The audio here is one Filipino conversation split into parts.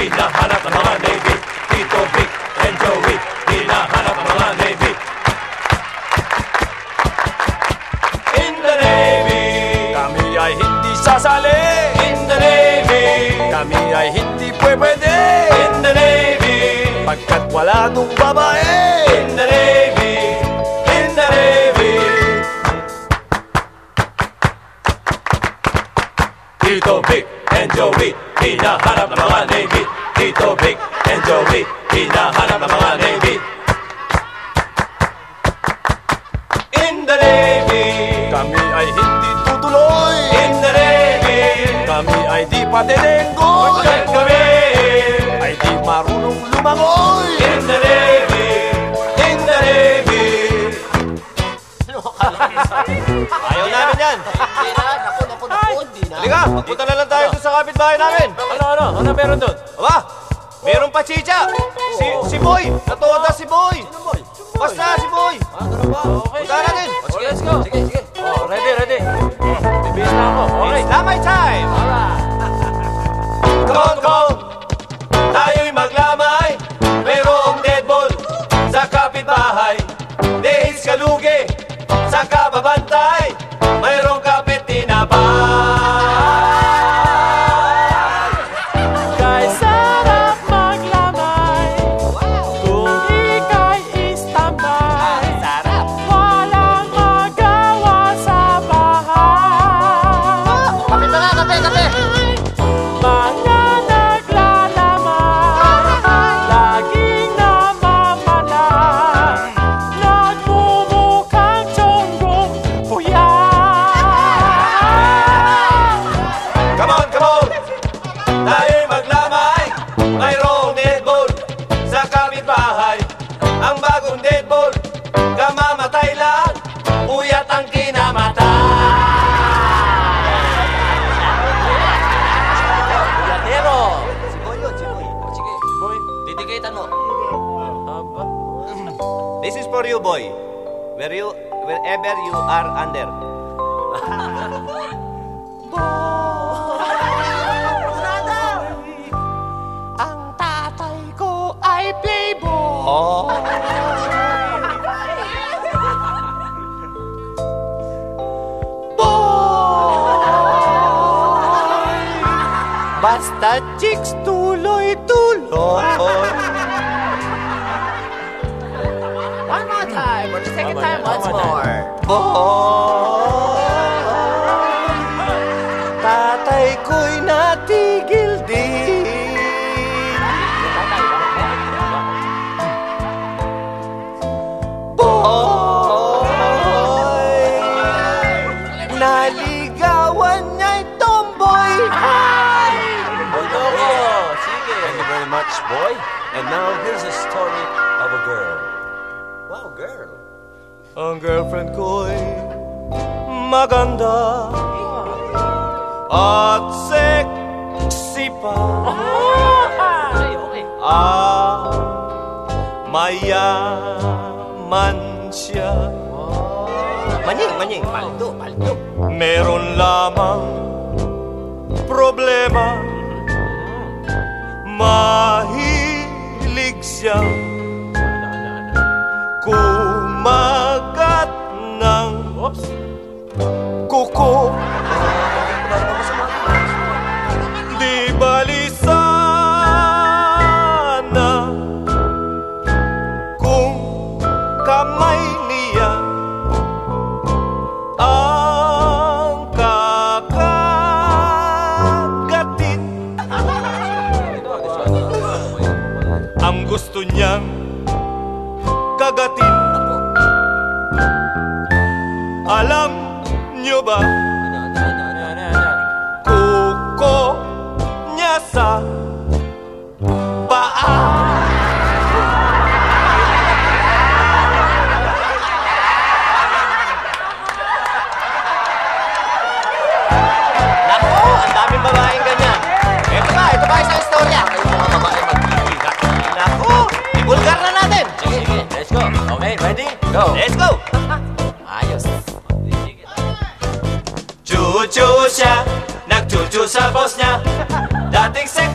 hinahanap ng mga Navy. Tito Vic and Joey, hinahanap ng mga Navy. In the Navy, Kami ay hindi sasali. In the Navy, Kami ay hindi pwede. In the Navy, Pagkat wala nung babae. In the Navy, in the Navy. Tito Vic and Joey, hinahanap ng mga Navy. Tito Vic and Joey, hinahanap ng mga Navy. In the Navy, Kami ay hindi tutuloy in the Navy, Kami ay di patenenggoy Pagkat kami, Ay di marunong lumangoy in the Navy, in the Navy. Ayaw namin yan Hindi na, naku, naku, naku, hindi na. Halika, magpunta na lang tayo doon sa kapitbahay namin Ano, ano? Ano meron doon? Aba, meron pa chicha Si, si Boy, natuwa si Boy? Basta si Boy. Ah, ganun ba? Bagong dead ball, kamamatay lang. Puyat ang kinamatay. Yatero. Si Boy yun, si Boy. Sige, Boy, didikatan mo. aba. This is for you, Boy Where you, wherever you are under Basta chicks tuloy-tuloy One more time. For the second time, once more. Tatay And now, here's a story of a girl. Wow, girl Ang girlfriend ko'y maganda At sexy pa. Ah, mayaman siya. Manying, manying. Paldo, paldo. Meron lamang problema. 江 cucu-cucunya Nak cucu sa bosnya. Dating seks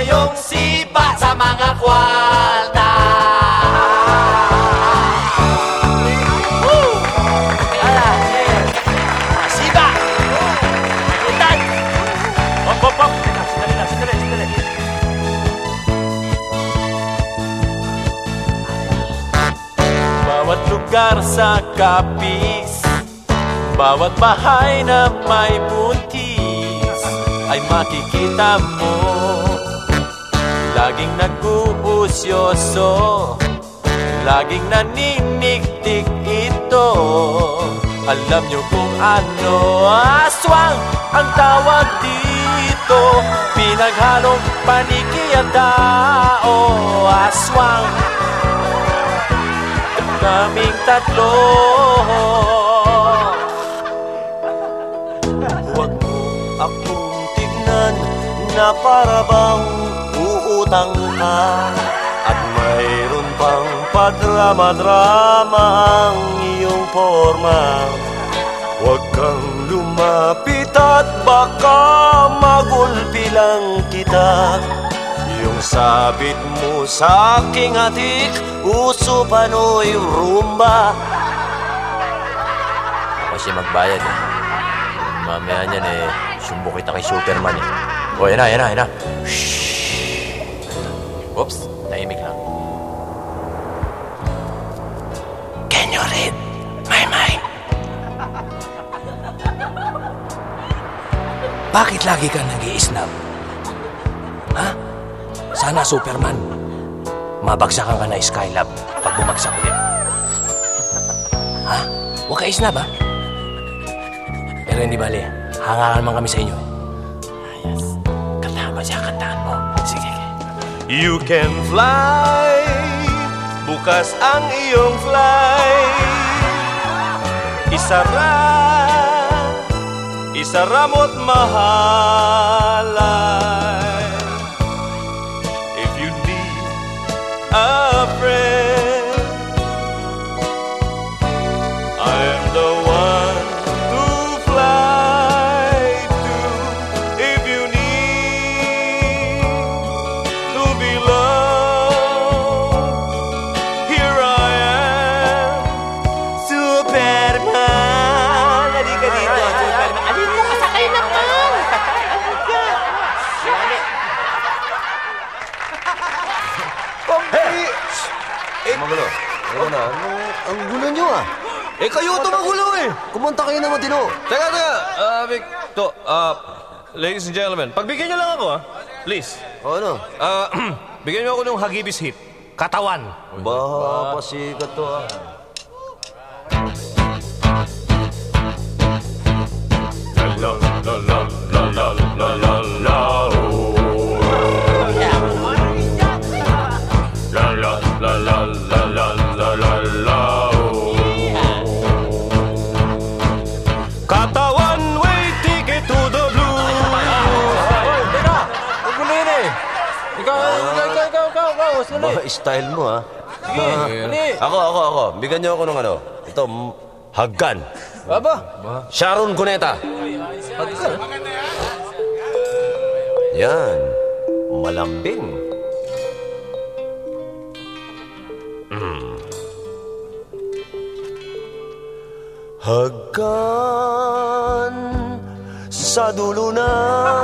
kayong siba sa mga kwalta. Bawat lugar sa kapis Bawat bahay na may buntis Ay makikita mo Laging nag-uusyoso. Laging naniniktik ito. Alam nyo kung ano Aswang ang tawag dito. Pinaghalong paniki at tao Aswang. Kaming tatlo. Huwag mo akong tignan na para bang uutang ka At mayroon pang padrama-drama ang iyong forma Huwag kang lumapit at baka magulpi lang kita Yung sabit mo sa aking atik, uso pano'y rumba siya magbayad eh. Mamaya niyan eh, sumbo kita kay Superman eh. O, yan na, yan na, yan na. Shhh! Oops, tahimik lang. Can you read my mind? Bakit lagi kang nag snap Ha? Sana Superman. Mabagsakan ka na Skylab pag bumagsak ulit. ha? Huwag ka isnab, ha? Pero hindi bali, hangaan man kami sa inyo. Ayos. Kantahan mo siya, kantahan mo. You can fly. Bukas ang iyong fly. Isara Isara mo't mahalay. If you need a Ano na? Ano, ang gulo nyo ah. Eh, kayo ito magulo eh. Kumanta kayo ng matino. Teka, teka. Ah, Vic, to, ah, ladies and gentlemen, pagbigyan niyo lang ako, ah. Please. O ano? Ah, bigyan niyo ako ng Hagibis hit. Katawan. Ba, pasikat to ah. Katawan, ikaw, sali! Ba, style mo ah. Sige, sali! Ako, ako, ako. Bigyan niyo ako ng ano. Ito, Haggan. Baba! Sharon Cuneta. Hagkan! Yan. Malambing. Hagkan sa dulo ng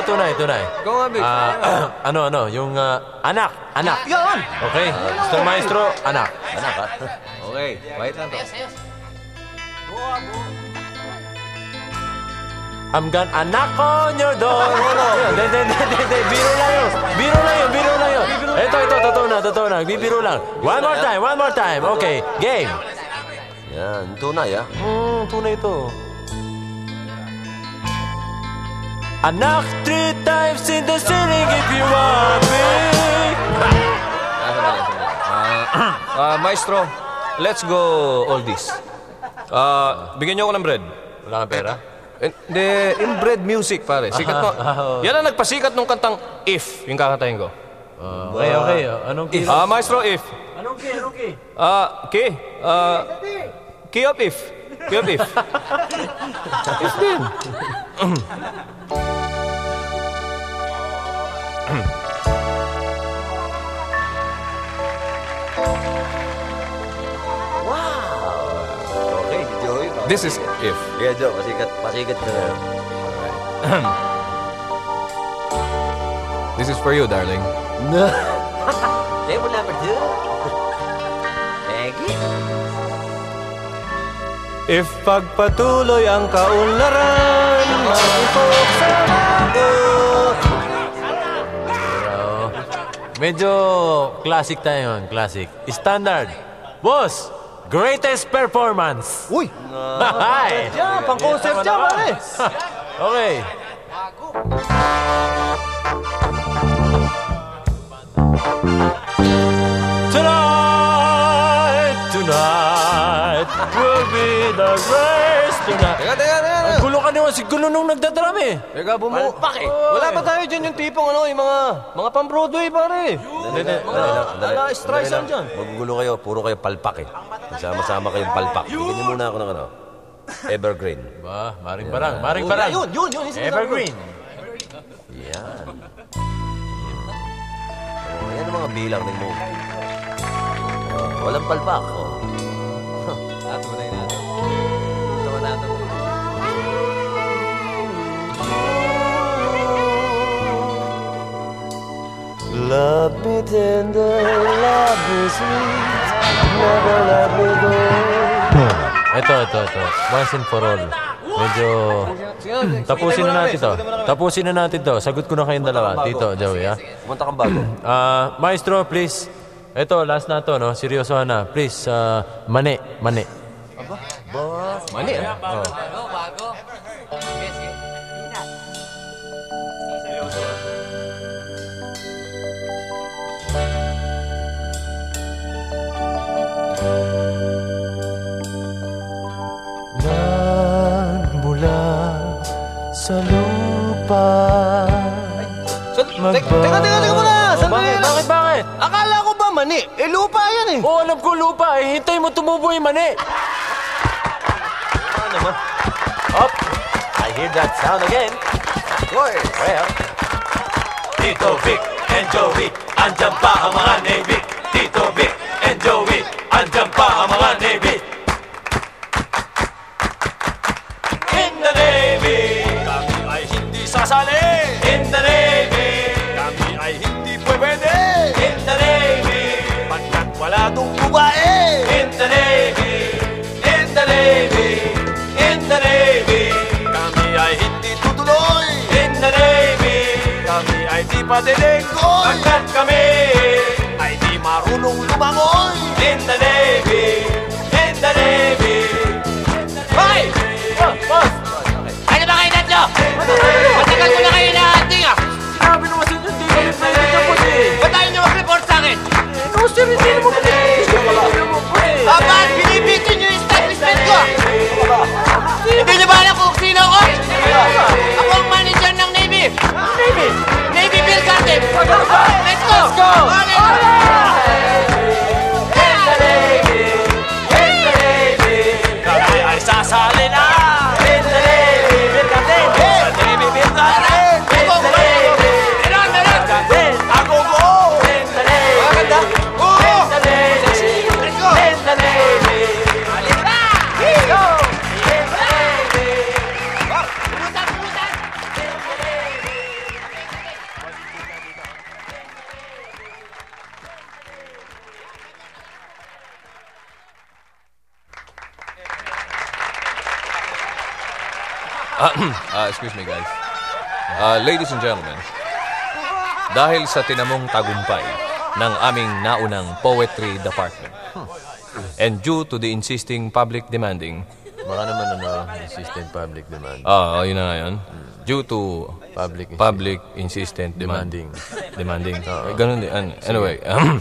Ito, ito, tunay, tunay. Ikaw nga, Vic. Ah, ano, ano, yung ah, anak, anak. Yan. Okay, Mr. Maestro, anak. Anak ah. Okay, wait lang to. I'm gonna knock on your door. Hindi, hindi, hindi, hindi, hindi. Biro lang yun. Biro lang yun, biro lang yun. Ito, ito, totoo na, totoo na. Bibiro lang. One more time, one more time. Okay, game. Yan, tunay ah. Hmm, tunay ito. I knock three times in the ceiling if you want me. Ah, maestro, let's go all this. Ah, bigyan niyo ako ng bread. Wala kang pera? Eh, Hindi, inbred music, pare. Sikat mo. Yan ang nagpasikat nung kantang If, yung kakantahin ko. Okay, okay. Anong key? Ah, maestro, If. Anong key? Anong key? Ah, key. Ah, key of If. Key of If. if din. Okay, Joey. This is If. Kaya Joe, pasikat, pasikat ka na. This is for you, darling. Table number two. Thank you. If pagpatuloy ang kaunlaran, maipok sa Medyo classic tayo yun. Classic. Standard. Boss, greatest performance. Uy! Hi! Yan, pang-concert pare. Okay. Tonight, tonight will be the race tonight. Si gulo nung eh. Teka, bumu... Wala pa tayo dyan yung tipong ano, yung mga, mga pang-Broadway, pare. Ala, Streisand dyan. Maggulo kayo, puro kayo palpak eh. Sama-sama kayong palpak. Bigyan niyo muna ako ng ano. Evergreen. Ba, maring barang, maring barang. Yun, yun, yun. Evergreen. Yan. Oh, yan ang mga bilang ng mo. Oh, walang palpak. Oh. Love me tender, love me sweet, never let me go. Ito, ito, ito. Once and for all. Medyo... Tapusin na natin to. Tapusin na natin to. Sagot ko na kayong dalawa. Dito, Joey, ha? Pumunta kang bago. Ah, maestro, please. Ito, last na to, no? Seryosohan na. Please, ah, mani, mani. Mani, ah. Nagmula teka, teka, teka, teka muna. Sandali Bakit, lang. bakit, bakit? Akala ko ba mani? Eh, lupa yan eh. Oo, alam ko lupa. Eh, hintay mo tumubo yung mani. Ano naman? Up. I hear that sound again. Well, Tito Vic and Joey, andyan pa ang mga Navy. Tito Vic and Joey, andyan babae. In the Navy, in the Navy, in the Navy, kami ay hindi tutuloy. In the Navy, kami ay di padelenggoy. Pagkat kami ay di marunong lumangoy. In the Navy, in the Navy. Hoy! Ano ba kayo tatlo? Matagal ko na kayo na-hunting ah! Ah, excuse me, guys. Ah, ladies and gentlemen, dahil sa tinamong tagumpay ng aming naunang poetry department, and due to the insisting public demanding, Baka naman ano, insistent public demand. ah, yun na nga yun, due to Public public insistent demand- Demanding. demanding. Eh, ganun din. An- Anyway, um,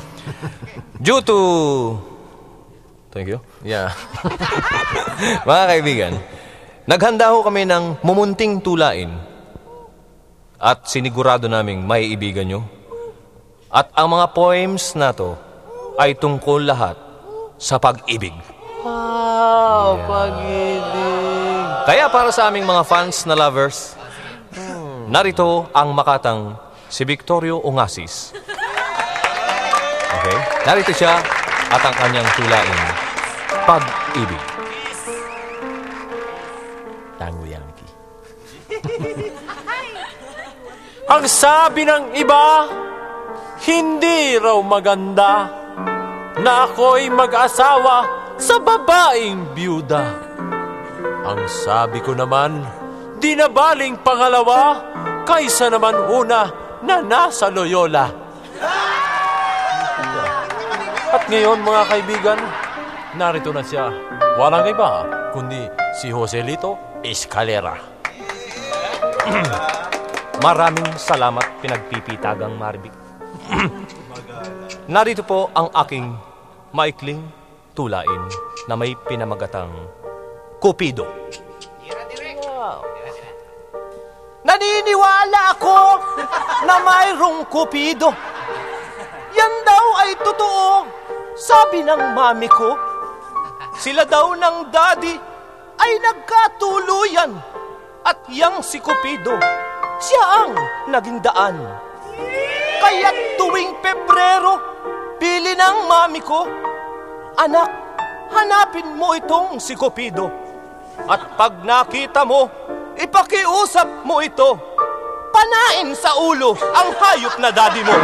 due to... Thank you. Yeah. Mga kaibigan, naghanda ho kami ng mumunting tulain at sinigurado naming may ibigan nyo. At ang mga poems na to ay tungkol lahat sa pag-ibig. Wow, pag-ibig. Kaya para sa aming mga fans na lovers, narito ang makatang si Victorio Ongasis. Okay? Narito siya at ang kanyang tulain, Pag-ibig. Tango Yankee. Ang sabi ng iba, hindi raw maganda na ako'y mag-asawa sa babaeng byuda. Ang sabi ko naman, di na baling pangalawa kaysa naman una na nasa Loyola. At ngayon mga kaibigan, narito na siya. Walang iba kundi si Joselito Escalera. Maraming salamat pinagpipitagang Maribik. Narito po ang aking maikling tulain na may pinamagatang Cupido. Naniniwala ako na mayroong Cupido. Yan daw ay totoo, sabi ng mami ko. Sila daw ng daddy ay nagkatuluyan at yang si Cupido, siya ang naging daan. Kaya tuwing Pebrero, pili ng mami ko, Anak, hanapin mo itong si Cupido. At pag nakita mo, ipakiusap mo ito. Panain sa ulo ang hayop na daddy mo.